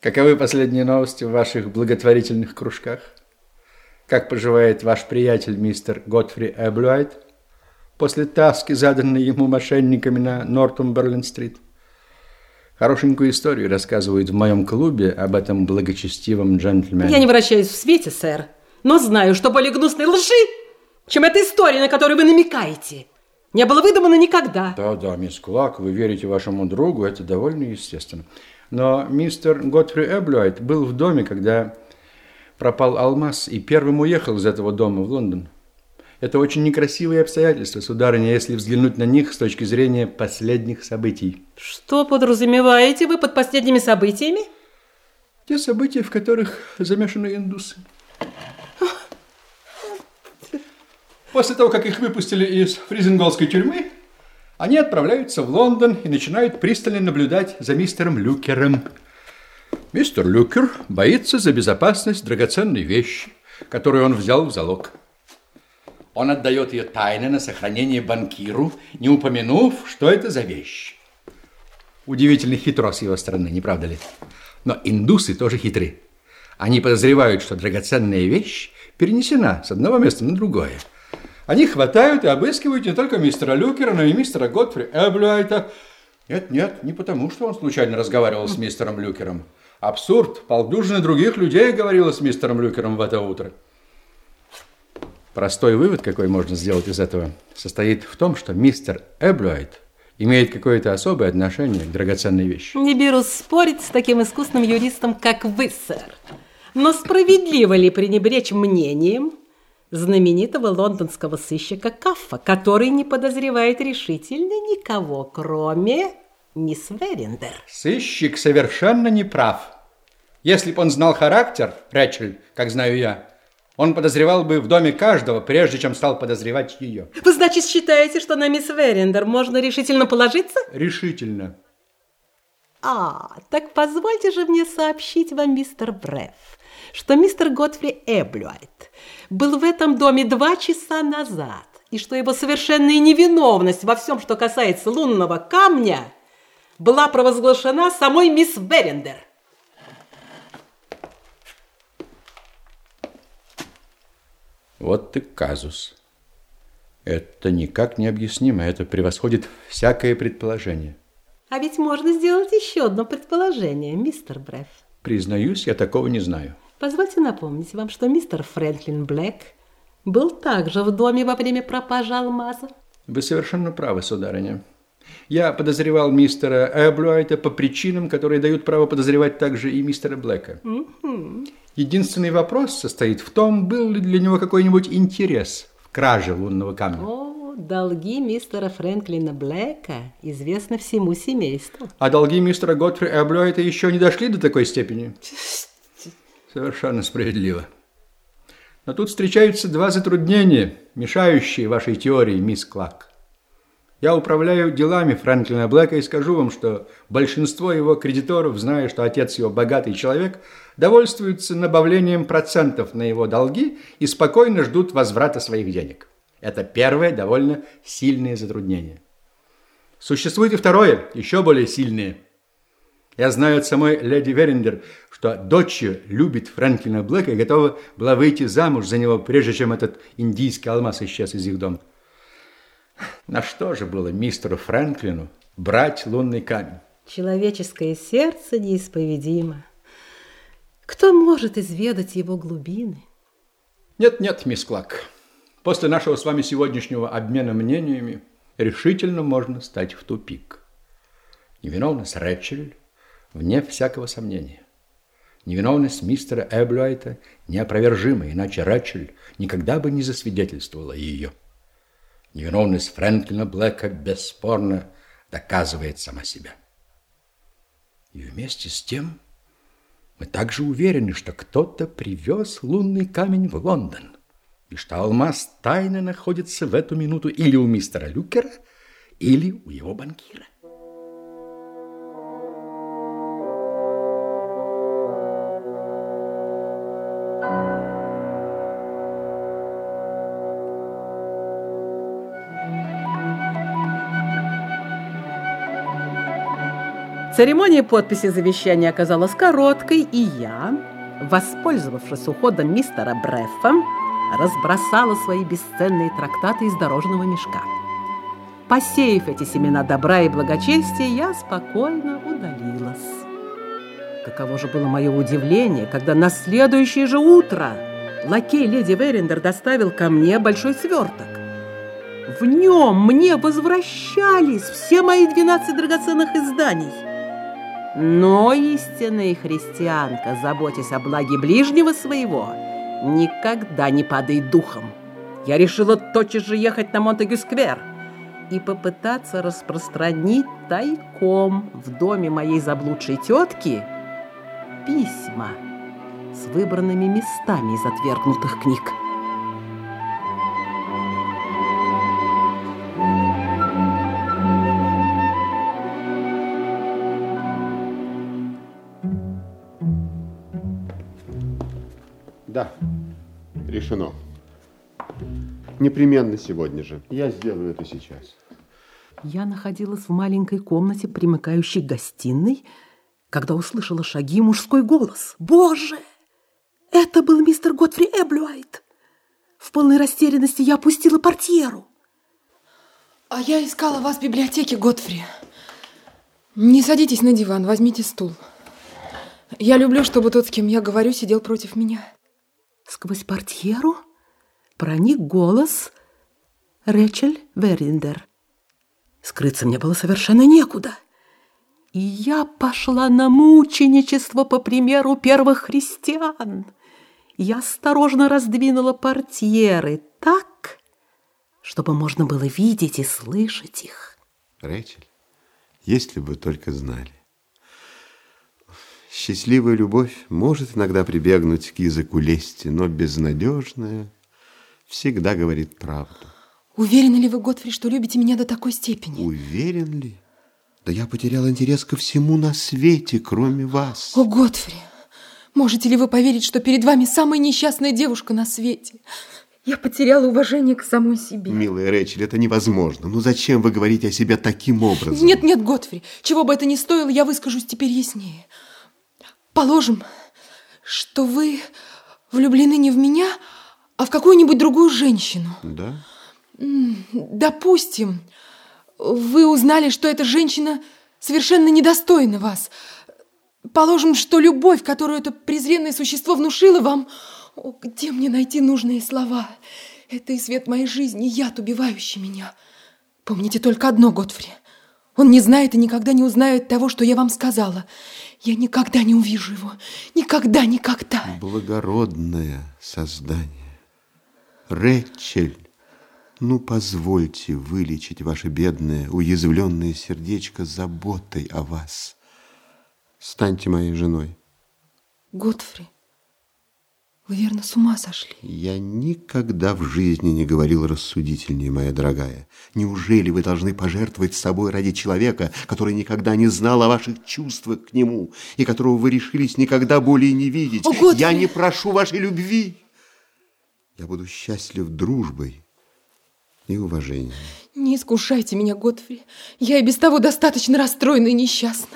Каковы последние новости в ваших благотворительных кружках? Как поживает ваш приятель мистер Готфри Эблюайт после таски, заданной ему мошенниками на Нортумберлен-стрит? Хорошенькую историю рассказывают в моем клубе об этом благочестивом джентльмене. Я не вращаюсь в свете, сэр, но знаю, что более гнусной лжи, чем эта история, на которую вы намекаете, не было выдумано никогда. Да, да, мисс Клак, вы верите вашему другу, это довольно естественно. Но мистер Готфри Эблюайт был в доме, когда пропал алмаз, и первым уехал из этого дома в Лондон. Это очень некрасивые обстоятельства, сударыня, если взглянуть на них с точки зрения последних событий. Что подразумеваете вы под последними событиями? Те события, в которых замешаны индусы. После того, как их выпустили из фризенголской тюрьмы, они отправляются в Лондон и начинают пристально наблюдать за мистером Люкером. Мистер Люкер боится за безопасность драгоценной вещи, которую он взял в залог. Он отдает ее тайно на сохранение банкиру, не упомянув, что это за вещь. Удивительный хитро с его стороны, не правда ли? Но индусы тоже хитры. Они подозревают, что драгоценная вещь перенесена с одного места на другое – они хватают и обыскивают не только мистера Люкера, но и мистера Готфри Эблюайта. Нет, нет, не потому, что он случайно разговаривал с мистером Люкером. Абсурд. Полдюжины других людей говорила с мистером Люкером в это утро. Простой вывод, какой можно сделать из этого, состоит в том, что мистер Эблюайт имеет какое-то особое отношение к драгоценной вещи. Не берусь спорить с таким искусным юристом, как вы, сэр. Но справедливо ли пренебречь мнением, знаменитого лондонского сыщика Каффа, который не подозревает решительно никого, кроме мисс Верендер. Сыщик совершенно не прав. Если бы он знал характер, Рэчель, как знаю я, он подозревал бы в доме каждого, прежде чем стал подозревать ее. Вы, значит, считаете, что на мисс Верендер можно решительно положиться? Решительно. А, так позвольте же мне сообщить вам, мистер Бреф, что мистер Готфри Эблюайт был в этом доме два часа назад, и что его совершенная невиновность во всем, что касается лунного камня, была провозглашена самой мисс Берендер. Вот ты казус. Это никак не объяснимо, это превосходит всякое предположение. А ведь можно сделать еще одно предположение, мистер Бреф. Признаюсь, я такого не знаю. Позвольте напомнить вам, что мистер Фрэнклин Блэк был также в доме во время пропажи алмаза. Вы совершенно правы, сударыня. Я подозревал мистера Эблюайта по причинам, которые дают право подозревать также и мистера Блэка. Mm-hmm. Единственный вопрос состоит в том, был ли для него какой-нибудь интерес в краже лунного камня. О, долги мистера Фрэнклина Блэка известны всему семейству. А долги мистера Готфри Эблюайта еще не дошли до такой степени? Совершенно справедливо. Но тут встречаются два затруднения, мешающие вашей теории, мисс Клак. Я управляю делами Фрэнклина Блэка и скажу вам, что большинство его кредиторов, зная, что отец его богатый человек, довольствуются набавлением процентов на его долги и спокойно ждут возврата своих денег. Это первое довольно сильное затруднение. Существует и второе, еще более сильное – я знаю от самой леди Верендер, что дочь любит Фрэнклина Блэка и готова была выйти замуж за него, прежде чем этот индийский алмаз исчез из их дома. На что же было мистеру Фрэнклину брать лунный камень? Человеческое сердце неисповедимо. Кто может изведать его глубины? Нет-нет, мисс Клак. После нашего с вами сегодняшнего обмена мнениями решительно можно стать в тупик. Невиновность Рэчель вне всякого сомнения. Невиновность мистера Эблюайта неопровержима, иначе Рэчель никогда бы не засвидетельствовала ее. Невиновность Фрэнклина Блэка бесспорно доказывает сама себя. И вместе с тем мы также уверены, что кто-то привез лунный камень в Лондон, и что алмаз тайно находится в эту минуту или у мистера Люкера, или у его банкира. Церемония подписи завещания оказалась короткой, и я, воспользовавшись уходом мистера Бреффа, разбросала свои бесценные трактаты из дорожного мешка. Посеяв эти семена добра и благочестия, я спокойно удалилась. Каково же было мое удивление, когда на следующее же утро лакей леди Верендер доставил ко мне большой сверток. В нем мне возвращались все мои 12 драгоценных изданий. Но истинная христианка, заботясь о благе ближнего своего, никогда не падает духом. Я решила тотчас же ехать на Монтегю-сквер и попытаться распространить тайком в доме моей заблудшей тетки письма с выбранными местами из отвергнутых книг. Непременно сегодня же. Я сделаю это сейчас. Я находилась в маленькой комнате, примыкающей к гостиной, когда услышала шаги и мужской голос. Боже! Это был мистер Готфри Эблюайт. В полной растерянности я опустила портьеру. А я искала вас в библиотеке, Готфри. Не садитесь на диван, возьмите стул. Я люблю, чтобы тот, с кем я говорю, сидел против меня. Сквозь портьеру проник голос Рэчель Вериндер. Скрыться мне было совершенно некуда. И я пошла на мученичество по примеру первых христиан. Я осторожно раздвинула портьеры так, чтобы можно было видеть и слышать их. Рэчель, если бы только знали. Счастливая любовь может иногда прибегнуть к языку лести, но безнадежная всегда говорит правду. Уверены ли вы, Готфри, что любите меня до такой степени? Уверен ли? Да я потерял интерес ко всему на свете, кроме вас. О, Готфри, можете ли вы поверить, что перед вами самая несчастная девушка на свете? Я потеряла уважение к самой себе. Милая Рэчель, это невозможно. Ну зачем вы говорите о себе таким образом? Нет, нет, Готфри, чего бы это ни стоило, я выскажусь теперь яснее. Положим, что вы влюблены не в меня, а в какую-нибудь другую женщину. Да? Допустим, вы узнали, что эта женщина совершенно недостойна вас. Положим, что любовь, которую это презренное существо внушило вам... О, где мне найти нужные слова? Это и свет моей жизни, яд, убивающий меня. Помните только одно, Готфри. Он не знает и никогда не узнает того, что я вам сказала. Я никогда не увижу его. Никогда, никогда. Благородное создание. Рэчель, ну позвольте вылечить ваше бедное, уязвленное сердечко заботой о вас. Станьте моей женой. Готфри, вы верно с ума сошли? Я никогда в жизни не говорил рассудительнее, моя дорогая. Неужели вы должны пожертвовать собой ради человека, который никогда не знал о ваших чувствах к нему и которого вы решились никогда более не видеть? О, Готфри! Я не прошу вашей любви. Я буду счастлив дружбой и уважением. Не искушайте меня, Готфри. Я и без того достаточно расстроена и несчастна.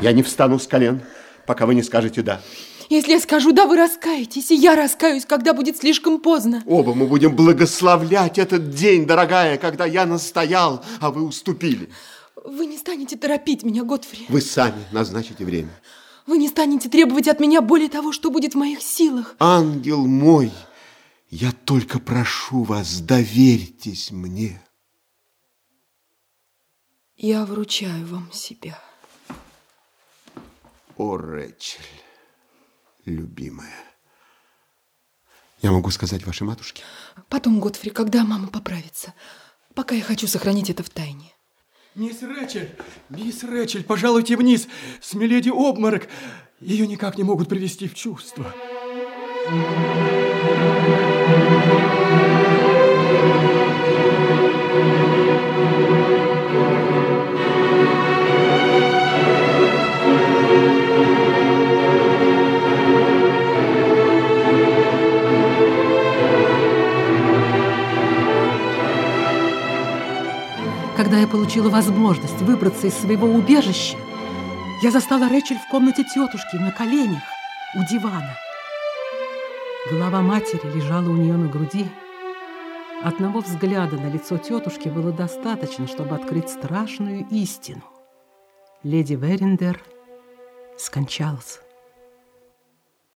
Я не встану с колен, пока вы не скажете «да». Если я скажу «да», вы раскаетесь, и я раскаюсь, когда будет слишком поздно. Оба мы будем благословлять этот день, дорогая, когда я настоял, а вы уступили. Вы не станете торопить меня, Готфри. Вы сами назначите время. Вы не станете требовать от меня более того, что будет в моих силах. Ангел мой, я только прошу вас, доверьтесь мне. Я вручаю вам себя. О, Рэчель, любимая. Я могу сказать вашей матушке? Потом, Готфри, когда мама поправится. Пока я хочу сохранить это в тайне. Мисс Рэчель, мисс Рэчель, пожалуйте вниз. С Миледи обморок. Ее никак не могут привести в чувство. Когда я получила возможность выбраться из своего убежища, Я застала Рэчель в комнате тетушки на коленях у дивана. Голова матери лежала у нее на груди. Одного взгляда на лицо тетушки было достаточно, чтобы открыть страшную истину. Леди Верендер скончалась.